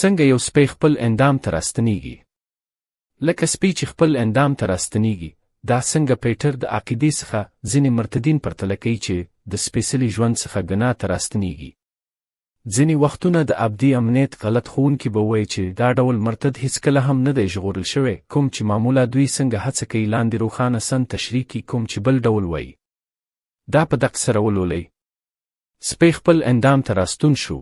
څنګه یو سپی خپل اندام ته راستنیږي؟ لکه سپی چې خپل اندام ته راستنیږي، دا څنګه پیټر د عقیدې څخه ځینې مرتدین پرتله کوي چې د سپېڅلي ژوند څخه ګناه ته راستنیږي. ځینې وختونه د ابدي امنیت غلط ښوونکي به وایي چې دا ډول مرتد هیڅکله هم نه دی ژغورل شوی، کوم چې معمولا دوی څنګه هڅه کوي لاندې روښانه سند تشریح کړي کوم چې بل ډول وایي. دا په دقت سره ولولئ. سپی خپل اندام ته راستون شو.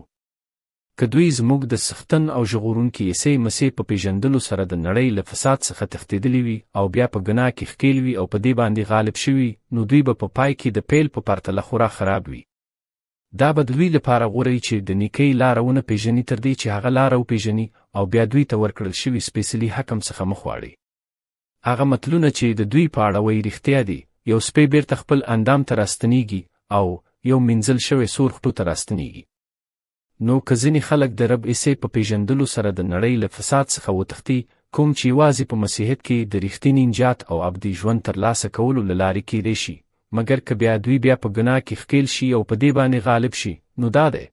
که دوی زموږ د څښتن او ژغورونکي عیسی مسیح په پېژندلو سره د نړۍ له فساد څخه تښتېدلي وي او بیا په ګناه کې ښکېل وي او په دې باندې غالب شوي وي، نو دوی به په پای کې د پیل په پرتله خورا خراب وي. دا به د دوی لپاره غوره وي چې د نیکۍ لاره ونه پېژني تر دې چې هغه لاره وپېژني او بیا دوی ته ورکړل شوي سپېڅلي حکم څخه مخ واړوي. هغه متلونه چې د دوی په اړه وایي رښتیا دي، یو سپی بېرته خپل اندام ته راستنېږي او یو مینځل شوی سور خټو ته راستنېږي. نو که ځینې خلک د رب عیسی په پیژندلو سره د نړۍ له فساد څخه وتښتي، کوم چې یوازې په مسیحیت کې د ریښتیني نجات او ابدي ژوند ترلاسه کولو له لارې کیدای شي، مګر که بیا دوی بیا په ګناه کې ښکیل شي او په دې باندې غالب شي، نو دا دی.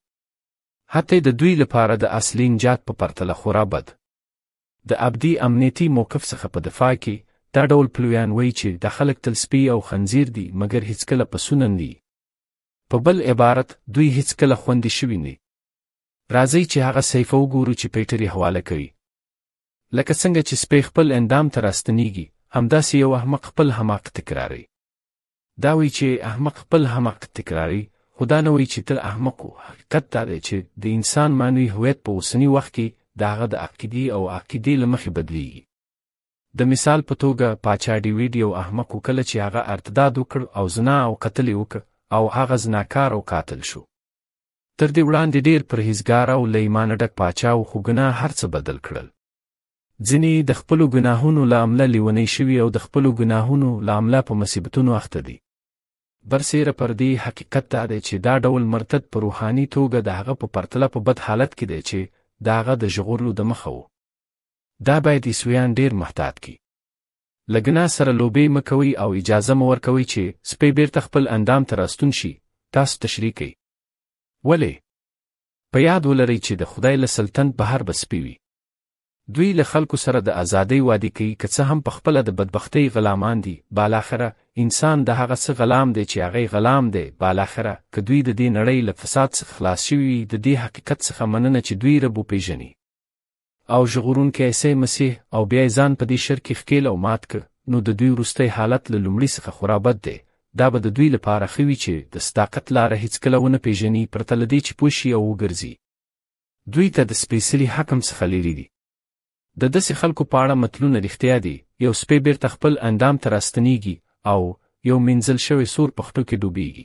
حتی د دوی لپاره د اصلي نجات په پرتله خورا بد. د ابدي امنیتي موقف څخه په دفاع کې، دا ډول پلویان وایي چې دا خلک تل سپي او خنځیر دي، مګر هیڅکله پسونه ندي. په بل عبارت دوی هیڅکله خوندي شوي نه راځي چې هغه صحیفه وګورو چې پیټر یې حواله کوي لکه څنګه چې سپی خپل اندام ته راستنیږي همداسې یو احمق خپل حماق تکراري دا وایي چې احمق خپل حماق تکراري خو دا نه وایي چې تل احمق و حقیقت دا دی چې د انسان معنوي هویت په اوسني وخت کې د هغه د عقیدې او عقیدې له مخې بدلیږي د مثال په توګه پاچا ډیوید یو احمق و کله چې هغه ارتداد وکړ او زنا او قتل یې وکړ او هغه زناکار او قاتل شو. تر دې وړاندې ډېر پرهیزګار او له ایمانه ډک پاچا و خو ګناه هر څه بدل کړل. ځینې یې د خپلو ګناهونو له امله لیونۍ شوي او د خپلو ګناهونو له امله په مصیبتونو اخته دي. برسېره پر دې حقیقت دا دی چې دا ډول مرتد په روحاني توګه د هغه په پرتله په بد حالت کې دی چې د هغه د ژغورلو دمخه و. دا باید عیسویان ډیر محتاط کی له ګناه سره لوبې مه کوئ او اجازه مه ورکوئ چې سپی بیرته خپل اندام ته راستون شي تاسو تشریح کوي ولې په یاد ولرئ چې د خدای له سلطنت بهر به سپی وي دوی له خلکو سره د ازادۍ وادي کوي که څه هم په خپله د بدبختۍ غلامان دي بالاخره انسان د هغه څه غلام دی چې هغه غلام دی بالاخره که دوی د دې نړۍ له فساد څخه خلاص شوي وي د دې حقیقت څخه مننه چې دوی رب وپېژني او ژغورونکی عیسی مسیح او بیا یې ځان په دې شر کې ښکېل او مات کړ، نو د دوی وروستی حالت له لومړي څخه خورا بد دی. دا به د دوی لپاره ښه وي چې د صداقت لاره هېڅکله ونه پېژني پرته له دې چې پوه شي او وګرځي. دوی ته د سپېڅلي حکم څخه لېرې دي. د داسې خلکو په اړه متلونه رښتیا دي، یو سپی بېرته خپل اندام ته راستنېږي او یو مینځل شوی سور په خټو کې ډوبېږي.